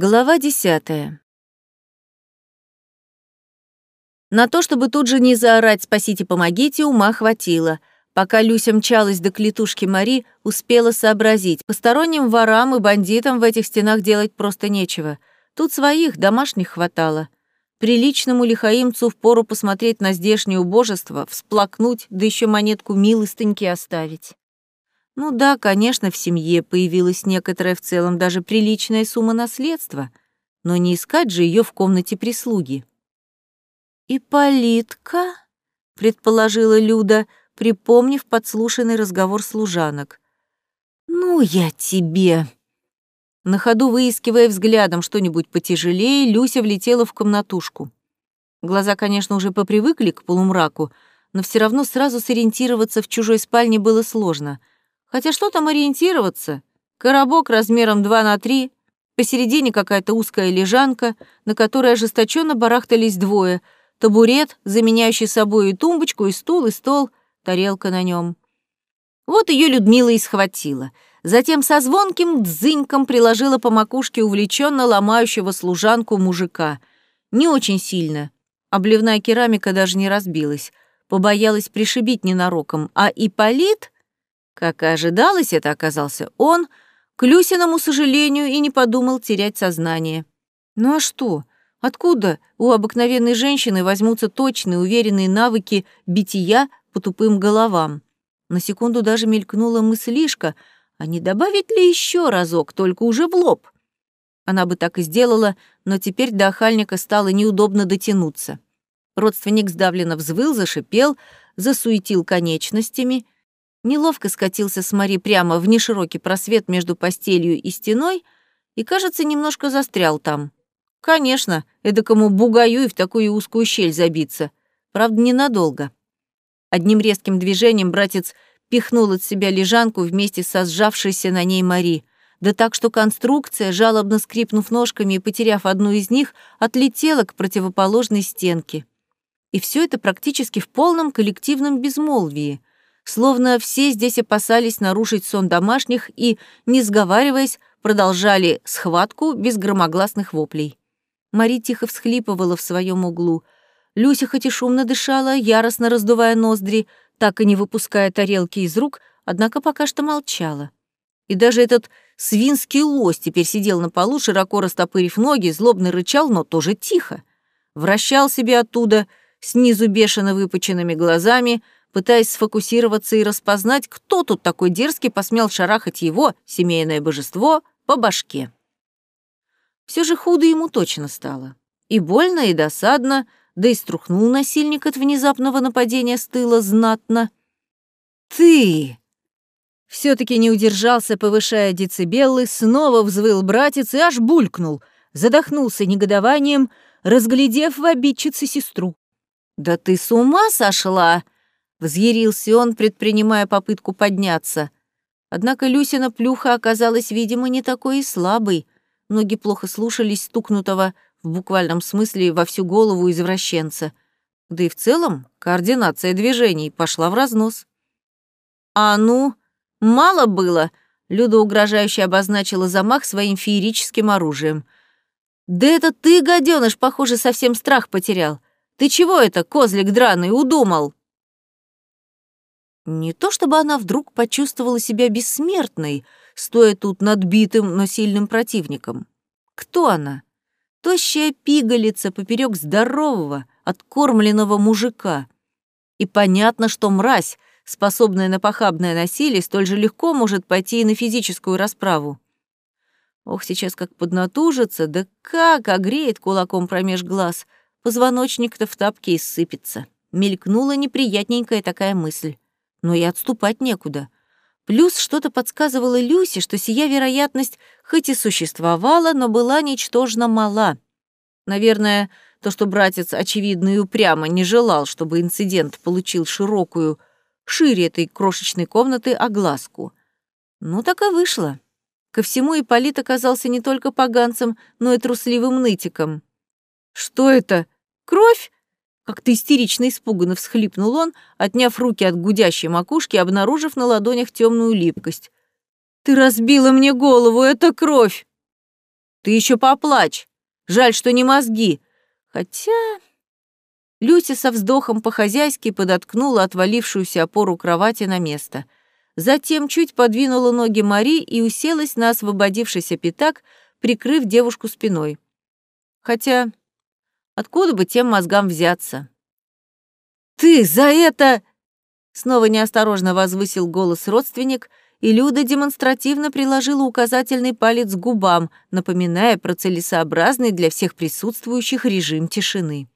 Глава десятая. На то, чтобы тут же не заорать «спасите, помогите», ума хватило. Пока Люся мчалась до клетушки Мари, успела сообразить, посторонним ворам и бандитам в этих стенах делать просто нечего. Тут своих, домашних хватало. Приличному лихаимцу впору посмотреть на здешнее убожество, всплакнуть, да еще монетку милостыньки оставить. Ну да, конечно, в семье появилась некоторая в целом даже приличная сумма наследства, но не искать же ее в комнате прислуги. «Ипполитка?» — предположила Люда, припомнив подслушанный разговор служанок. «Ну, я тебе!» На ходу выискивая взглядом что-нибудь потяжелее, Люся влетела в комнатушку. Глаза, конечно, уже попривыкли к полумраку, но все равно сразу сориентироваться в чужой спальне было сложно — Хотя что там ориентироваться? Коробок размером 2 на 3, посередине какая-то узкая лежанка, на которой ожесточенно барахтались двое, табурет, заменяющий собой и тумбочку, и стул, и стол, тарелка на нем. Вот ее Людмила и схватила. Затем со звонким дзыньком приложила по макушке увлеченно ломающего служанку мужика. Не очень сильно. Обливная керамика даже не разбилась. Побоялась пришибить ненароком, а Ипполит как и ожидалось, это оказался он, к Люсиному сожалению, и не подумал терять сознание. Ну а что? Откуда у обыкновенной женщины возьмутся точные, уверенные навыки бития по тупым головам? На секунду даже мелькнула мыслишка, а не добавить ли еще разок, только уже в лоб? Она бы так и сделала, но теперь до охальника стало неудобно дотянуться. Родственник сдавленно взвыл, зашипел, засуетил конечностями — неловко скатился с Мари прямо в неширокий просвет между постелью и стеной и, кажется, немножко застрял там. Конечно, эдакому бугаю и в такую узкую щель забиться. Правда, ненадолго. Одним резким движением братец пихнул от себя лежанку вместе со сжавшейся на ней Мари, да так, что конструкция, жалобно скрипнув ножками и потеряв одну из них, отлетела к противоположной стенке. И все это практически в полном коллективном безмолвии — словно все здесь опасались нарушить сон домашних и, не сговариваясь, продолжали схватку без громогласных воплей. Мари тихо всхлипывала в своем углу. Люся хоть и шумно дышала, яростно раздувая ноздри, так и не выпуская тарелки из рук, однако пока что молчала. И даже этот свинский лось теперь сидел на полу, широко растопырив ноги, злобно рычал, но тоже тихо. Вращал себе оттуда, снизу бешено выпученными глазами — пытаясь сфокусироваться и распознать, кто тут такой дерзкий посмел шарахать его, семейное божество, по башке. Все же худо ему точно стало. И больно, и досадно, да и струхнул насильник от внезапного нападения с тыла знатно. «Ты!» все таки не удержался, повышая децибелы, снова взвыл братец и аж булькнул, задохнулся негодованием, разглядев в обидчице сестру. «Да ты с ума сошла!» Взъярился он, предпринимая попытку подняться. Однако Люсина плюха оказалась, видимо, не такой и слабой. Ноги плохо слушались стукнутого, в буквальном смысле, во всю голову извращенца. Да и в целом координация движений пошла в разнос. «А ну, мало было!» — Люда угрожающе обозначила замах своим феерическим оружием. «Да это ты, гаденыш, похоже, совсем страх потерял. Ты чего это, козлик драный, удумал?» Не то чтобы она вдруг почувствовала себя бессмертной, стоя тут надбитым, но сильным противником. Кто она? Тощая пигалица поперек здорового, откормленного мужика. И понятно, что мразь, способная на похабное насилие, столь же легко может пойти и на физическую расправу. Ох, сейчас как поднатужится, да как огреет кулаком промеж глаз, позвоночник-то в тапке и сыпется. Мелькнула неприятненькая такая мысль но и отступать некуда. Плюс что-то подсказывало Люсе, что сия вероятность хоть и существовала, но была ничтожно мала. Наверное, то, что братец очевидно и упрямо не желал, чтобы инцидент получил широкую, шире этой крошечной комнаты огласку. Ну, так и вышло. Ко всему Ипполит оказался не только поганцем, но и трусливым нытиком. «Что это? Кровь?» Как-то истерично испуганно всхлипнул он, отняв руки от гудящей макушки, обнаружив на ладонях темную липкость. «Ты разбила мне голову, это кровь!» Ты еще поплачь. Жаль, что не мозги. Хотя... Люся со вздохом по-хозяйски подоткнула отвалившуюся опору кровати на место. Затем чуть подвинула ноги Мари и уселась на освободившийся пятак, прикрыв девушку спиной. Хотя, откуда бы тем мозгам взяться? «Ты за это...» Снова неосторожно возвысил голос родственник, и Люда демонстративно приложила указательный палец к губам, напоминая про целесообразный для всех присутствующих режим тишины.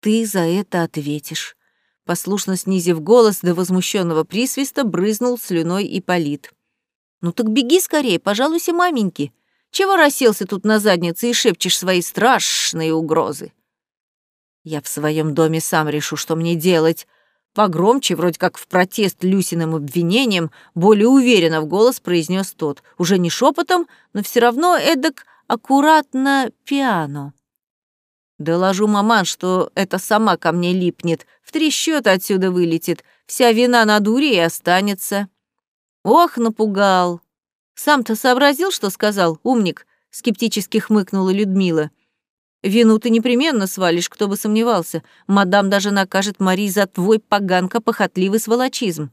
«Ты за это ответишь». Послушно снизив голос до возмущенного присвиста, брызнул слюной и полит. «Ну так беги скорее, пожалуйся маменьке. Чего расселся тут на заднице и шепчешь свои страшные угрозы?» «Я в своем доме сам решу, что мне делать», Погромче, вроде как в протест Люсиным обвинением, более уверенно в голос произнес тот, уже не шепотом, но все равно эдак аккуратно пиано. Доложу маман, что это сама ко мне липнет, в три счета отсюда вылетит, вся вина на дуре и останется. Ох, напугал. Сам-то сообразил, что сказал, умник, скептически хмыкнула Людмила. Вину ты непременно свалишь, кто бы сомневался. Мадам даже накажет Мари за твой поганка-похотливый сволочизм.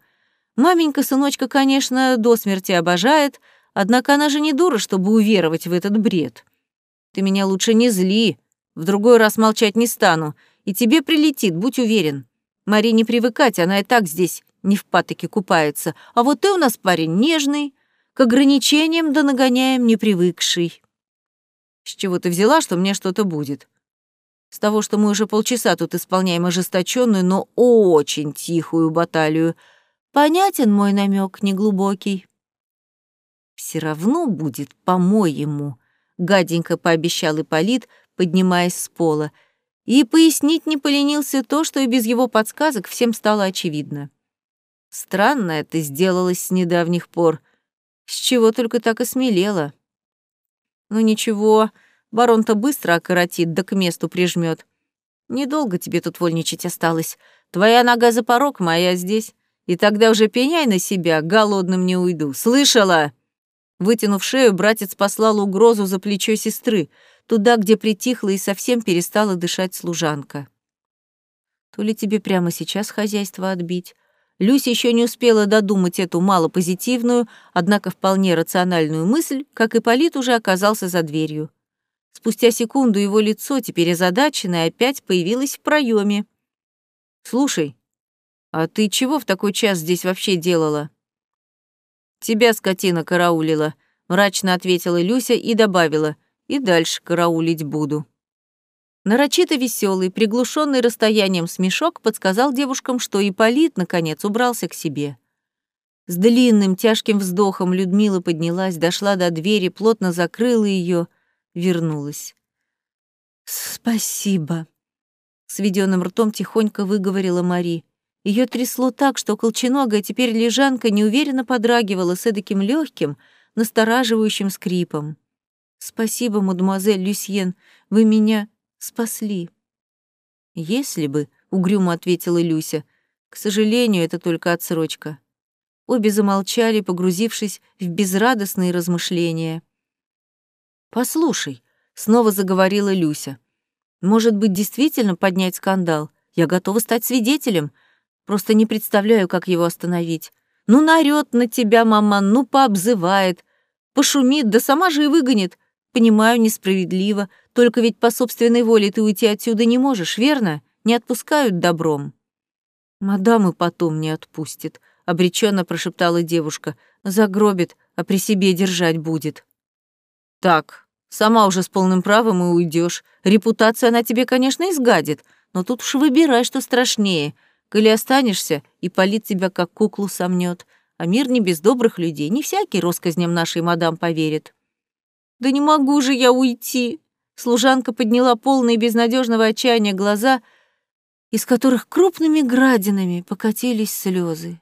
Маменька сыночка, конечно, до смерти обожает, однако она же не дура, чтобы уверовать в этот бред. Ты меня лучше не зли, в другой раз молчать не стану, и тебе прилетит, будь уверен. Мари не привыкать, она и так здесь не в патоке купается, а вот ты у нас парень нежный, к ограничениям да нагоняем непривыкший. С чего ты взяла, что мне что-то будет? С того, что мы уже полчаса тут исполняем ожесточенную, но очень тихую баталию. Понятен мой намек неглубокий. Все равно будет, по-моему, гаденько пообещал Ипполит, поднимаясь с пола, и пояснить не поленился то, что и без его подсказок всем стало очевидно. Странно это сделалось с недавних пор. С чего только так осмелела. Ну ничего, барон-то быстро окоротит, да к месту прижмет. Недолго тебе тут вольничать осталось. Твоя нога за порог, моя здесь. И тогда уже пеняй на себя, голодным не уйду. Слышала?» Вытянув шею, братец послал угрозу за плечо сестры, туда, где притихла и совсем перестала дышать служанка. То ли тебе прямо сейчас хозяйство отбить, Люся еще не успела додумать эту малопозитивную, однако вполне рациональную мысль, как и Полит уже оказался за дверью. Спустя секунду его лицо, теперь озадаченное, опять появилось в проеме. «Слушай, а ты чего в такой час здесь вообще делала?» «Тебя, скотина, караулила», — мрачно ответила Люся и добавила, «и дальше караулить буду». Нарочито веселый, приглушенный расстоянием смешок подсказал девушкам, что Ипполит, наконец, убрался к себе. С длинным тяжким вздохом Людмила поднялась, дошла до двери, плотно закрыла ее, вернулась. «Спасибо», — сведенным ртом тихонько выговорила Мари. Ее трясло так, что колченогая теперь лежанка неуверенно подрагивала с эдаким легким, настораживающим скрипом. «Спасибо, мадемуазель Люсьен, вы меня...» спасли. Если бы, угрюмо ответила Люся, к сожалению, это только отсрочка. Обе замолчали, погрузившись в безрадостные размышления. Послушай, снова заговорила Люся. Может быть, действительно поднять скандал? Я готова стать свидетелем. Просто не представляю, как его остановить. Ну, наорёт на тебя, маман, ну, пообзывает, пошумит, да сама же и выгонит. Понимаю, несправедливо, только ведь по собственной воле ты уйти отсюда не можешь, верно? Не отпускают добром. Мадам и потом не отпустит, обреченно прошептала девушка. Загробит, а при себе держать будет. Так, сама уже с полным правом и уйдешь. Репутация она тебе, конечно, изгадит, но тут уж выбирай, что страшнее. Коли останешься, и полит тебя как куклу сомнет. А мир не без добрых людей, не всякий россказням нашей мадам поверит. «Да не могу же я уйти!» Служанка подняла полные безнадежного отчаяния глаза, из которых крупными градинами покатились слезы.